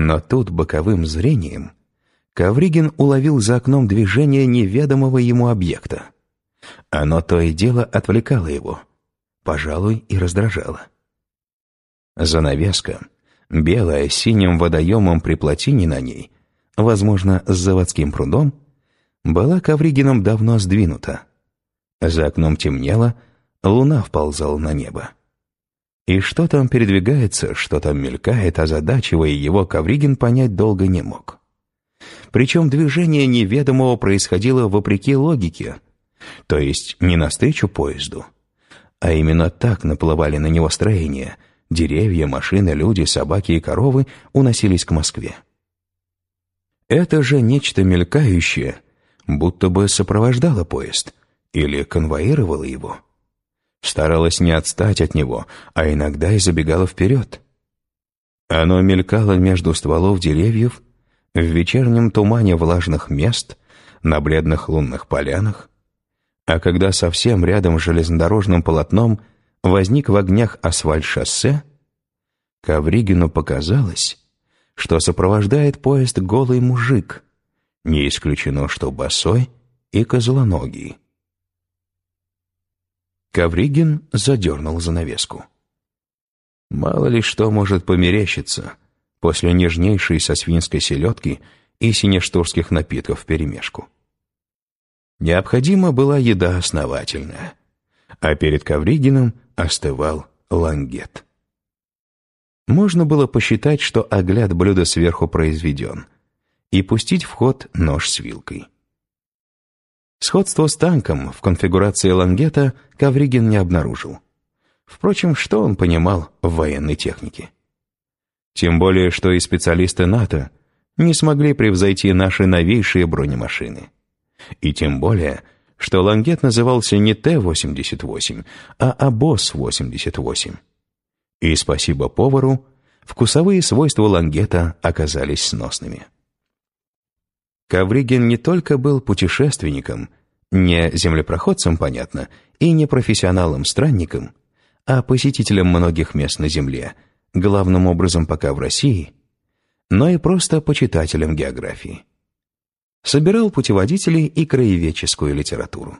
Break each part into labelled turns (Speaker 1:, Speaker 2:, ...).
Speaker 1: Но тут боковым зрением Ковригин уловил за окном движение неведомого ему объекта. Оно то и дело отвлекало его, пожалуй, и раздражало. Занавеска, белая с синим водоемом при плотине на ней, возможно, с заводским прудом, была Ковригином давно сдвинута. За окном темнело, луна вползала на небо. И что там передвигается, что там мелькает, озадачивая его, Ковригин понять долго не мог. Причем движение неведомого происходило вопреки логике, то есть не навстречу поезду, а именно так наплывали на него строения, деревья, машины, люди, собаки и коровы уносились к Москве. Это же нечто мелькающее, будто бы сопровождало поезд или конвоировало его старалась не отстать от него, а иногда и забегала вперед. Оно мелькало между стволов деревьев, в вечернем тумане влажных мест, на бледных лунных полянах, а когда совсем рядом с железнодорожным полотном возник в огнях асфальт-шоссе, Ковригину показалось, что сопровождает поезд голый мужик, не исключено, что босой и козлоногий. Ковригин задернул занавеску. Мало ли что может померещиться после нежнейшей со свинской селедки и синештурских напитков вперемешку. Необходима была еда основательная, а перед Ковригиным остывал лангет. Можно было посчитать, что огляд блюда сверху произведен, и пустить в ход нож с вилкой. Сходство с танком в конфигурации лангета Ковригин не обнаружил. Впрочем, что он понимал в военной технике? Тем более, что и специалисты НАТО не смогли превзойти наши новейшие бронемашины. И тем более, что лангет назывался не Т-88, а АБОС-88. И спасибо повару, вкусовые свойства лангета оказались сносными. Ковригин не только был путешественником, не землепроходцем, понятно, и не профессионалом-странником, а посетителем многих мест на Земле, главным образом пока в России, но и просто почитателем географии. Собирал путеводители и краеведческую литературу.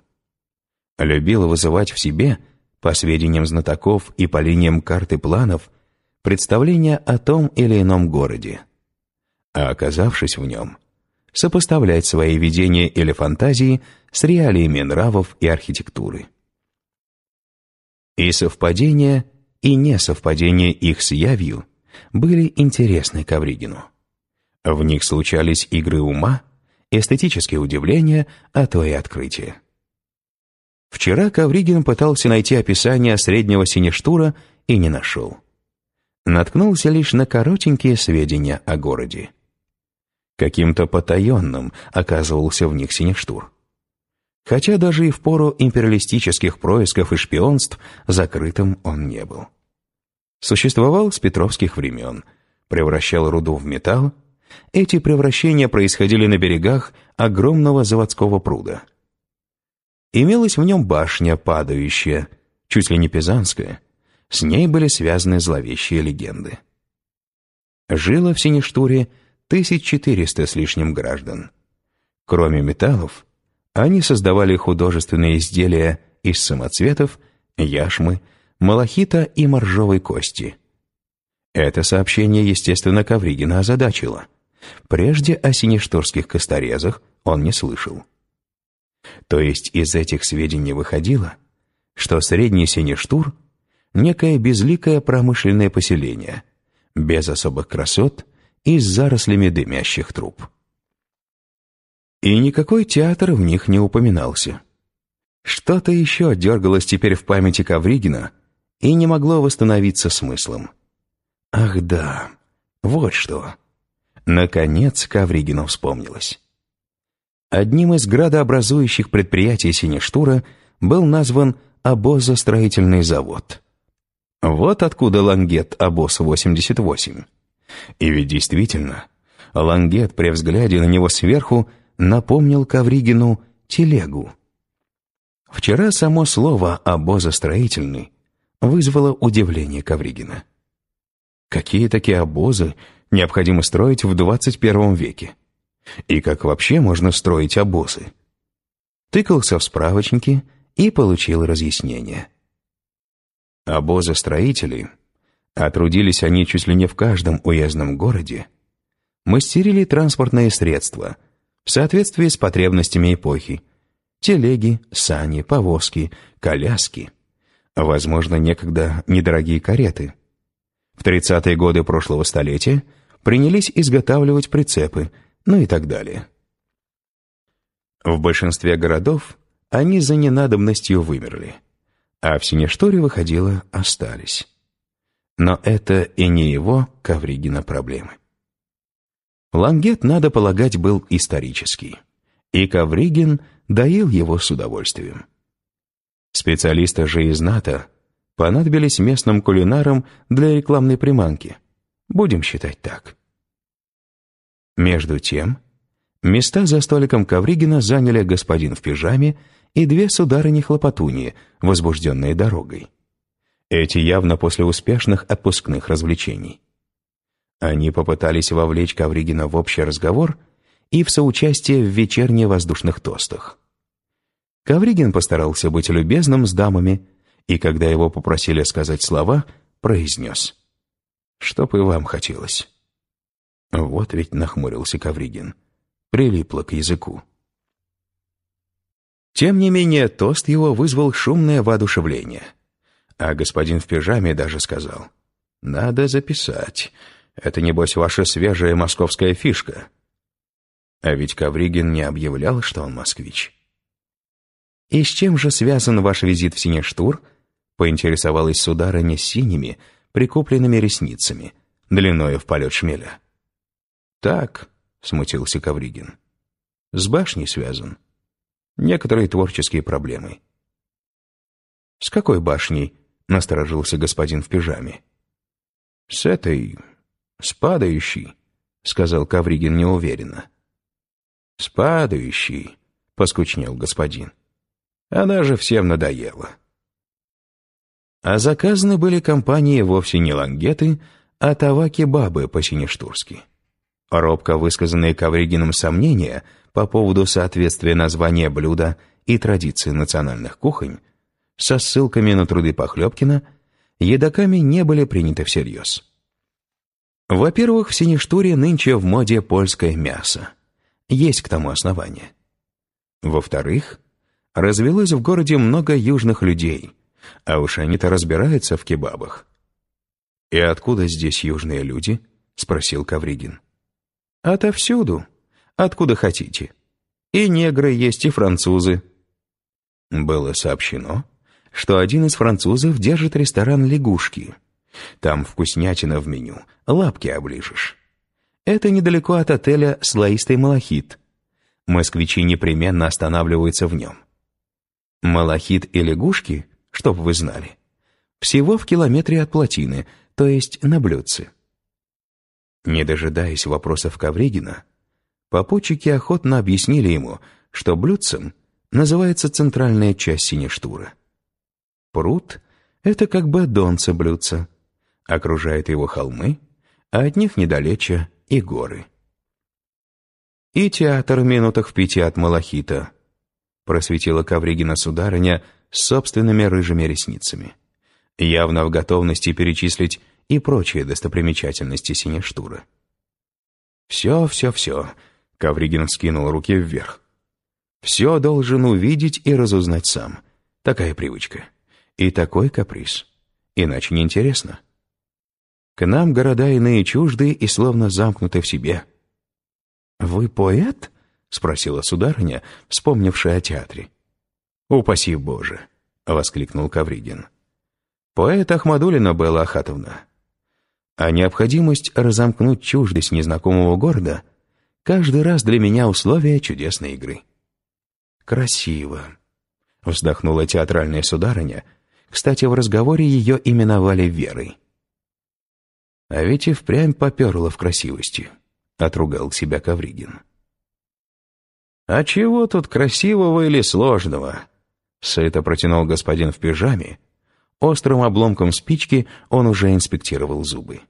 Speaker 1: Любил вызывать в себе, по сведениям знатоков и по линиям карты планов, представления о том или ином городе. А оказавшись в нем – сопоставлять свои видения или фантазии с реалиями нравов и архитектуры. И совпадения, и несовпадения их с явью были интересны Ковригину. В них случались игры ума, эстетические удивления, а то и открытия. Вчера Ковригин пытался найти описание среднего синештура и не нашел. Наткнулся лишь на коротенькие сведения о городе. Каким-то потаенным оказывался в них Синештур. Хотя даже и в пору империалистических происков и шпионств закрытым он не был. Существовал с петровских времен, превращал руду в металл. Эти превращения происходили на берегах огромного заводского пруда. Имелась в нем башня, падающая, чуть ли не пизанская. С ней были связаны зловещие легенды. Жило в Синештуре 1400 с лишним граждан. Кроме металлов, они создавали художественные изделия из самоцветов, яшмы, малахита и моржовой кости. Это сообщение, естественно, Ковригина озадачило. Прежде о синешторских косторезах он не слышал. То есть из этих сведений выходило, что средний синештур — некое безликое промышленное поселение, без особых красот — и с зарослями дымящих труб. И никакой театр в них не упоминался. Что-то еще дергалось теперь в памяти Ковригина и не могло восстановиться смыслом. Ах да, вот что. Наконец Ковригину вспомнилось. Одним из градообразующих предприятий Синештура был назван обозостроительный завод. Вот откуда лангет «Обоз-88». И ведь действительно, Лангет при взгляде на него сверху напомнил Ковригину телегу. Вчера само слово «обозостроительный» вызвало удивление Ковригина. Какие такие обозы необходимо строить в 21 веке? И как вообще можно строить обозы? Тыкался в справочники и получил разъяснение. Обозы-строители, а трудились они чуть ли не в каждом уездном городе, мастерили транспортные средства в соответствии с потребностями эпохи, телеги, сани, повозки, коляски, возможно, некогда недорогие кареты. В 30-е годы прошлого столетия принялись изготавливать прицепы, ну и так далее. В большинстве городов они за ненадобностью вымерли, а в Синешторе, выходило, остались. Но это и не его, Ковригина, проблемы. Лангет, надо полагать, был исторический, и Ковригин доил его с удовольствием. Специалисты же из НАТО понадобились местным кулинарам для рекламной приманки. Будем считать так. Между тем, места за столиком Ковригина заняли господин в пижаме и две сударыни-хлопотуньи, возбужденные дорогой. Эти явно после успешных отпускных развлечений. Они попытались вовлечь Ковригина в общий разговор и в соучастие в вечерне-воздушных тостах. Ковригин постарался быть любезным с дамами, и когда его попросили сказать слова, произнес. «Чтоб и вам хотелось». Вот ведь нахмурился Ковригин. Прилипло к языку. Тем не менее, тост его вызвал шумное воодушевление. А господин в пижаме даже сказал, «Надо записать. Это, небось, ваша свежая московская фишка». А ведь Ковригин не объявлял, что он москвич. «И с чем же связан ваш визит в Синештур?» поинтересовалась сударыня синими, прикупленными ресницами, длиною в полет шмеля. «Так», — смутился Ковригин, — «с башней связан. Некоторые творческие проблемы». «С какой башней?» — насторожился господин в пижаме. «С этой... с падающей», — сказал Ковригин неуверенно. «С падающей», — поскучнел господин. «Она же всем надоела». А заказаны были компании вовсе не лангеты, а таваки-бабы по-синештурски. Робко высказанные Ковригиным сомнения по поводу соответствия названия блюда и традиций национальных кухонь со ссылками на труды Похлебкина едоками не были приняты всерьез. Во-первых, в Синештуре нынче в моде польское мясо. Есть к тому основания. Во-вторых, развелось в городе много южных людей, а уж они-то разбираются в кебабах. «И откуда здесь южные люди?» — спросил Кавригин. «Отовсюду. Откуда хотите. И негры есть, и французы». Было сообщено, что один из французов держит ресторан «Лягушки». Там вкуснятина в меню, лапки оближешь. Это недалеко от отеля «Слоистый малахит». Москвичи непременно останавливаются в нем. Малахит и лягушки, чтоб вы знали, всего в километре от плотины, то есть на блюдце. Не дожидаясь вопросов Ковригина, попутчики охотно объяснили ему, что блюдцем называется центральная часть синештура. Пруд — это как бы донце блюдца, окружает его холмы, а от них недалече и горы. И театр в минутах в пяти от Малахита, просветила Ковригина сударыня с собственными рыжими ресницами, явно в готовности перечислить и прочие достопримечательности Синештура. «Все, все, все», — Ковригин скинул руки вверх. «Все должен увидеть и разузнать сам. Такая привычка. И такой каприз. Иначе неинтересно. К нам города иные чужды и словно замкнуты в себе». «Вы поэт?» — спросила сударыня, вспомнившая о театре. «Упаси Боже!» — воскликнул Ковригин. «Поэт Ахмадулина Белла Ахатовна, а необходимость разомкнуть чуждость незнакомого города каждый раз для меня условие чудесной игры. «Красиво», — вздохнула театральная сударыня. Кстати, в разговоре ее именовали Верой. «А ведь и впрямь поперло в красивости», — отругал себя Ковригин. «А чего тут красивого или сложного?» Сыто протянул господин в пижаме, Острым обломком спички он уже инспектировал зубы.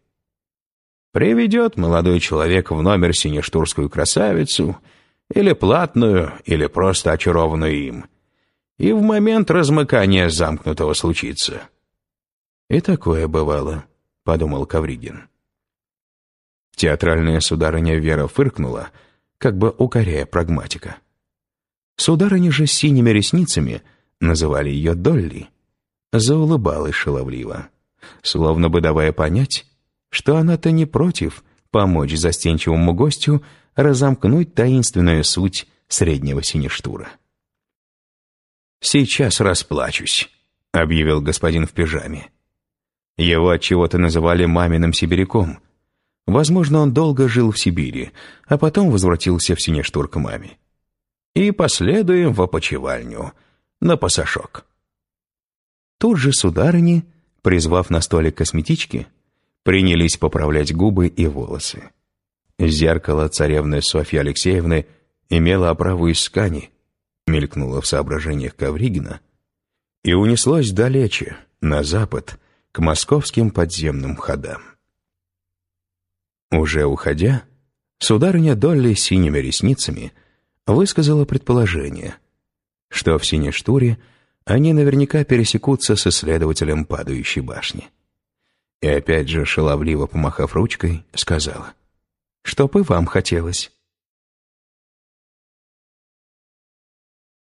Speaker 1: Приведет молодой человек в номер синештурскую красавицу, или платную, или просто очарованную им, и в момент размыкания замкнутого случится. «И такое бывало», — подумал Кавригин. Театральная сударыня Вера фыркнула, как бы укоряя прагматика. Сударыня же с синими ресницами, называли ее Долли, заулыбалась шаловливо, словно бы давая понять, что она-то не против помочь застенчивому гостю разомкнуть таинственную суть среднего синештура. «Сейчас расплачусь», — объявил господин в пижаме. Его от чего то называли маминым сибиряком. Возможно, он долго жил в Сибири, а потом возвратился в Синештур к маме. И последуем в опочивальню, на пасашок. Тут же сударыни, призвав на столик косметички, принялись поправлять губы и волосы. Зеркало царевны Софьи Алексеевны имело оправу из ткани, мелькнуло в соображениях Ковригина и унеслось далече, на запад, к московским подземным ходам. Уже уходя, сударыня Долли синими ресницами высказала предположение, что в Синештуре они наверняка пересекутся с исследователем падающей башни. И опять же, шаловливо помахав ручкой, сказала, «Чтоб и вам хотелось».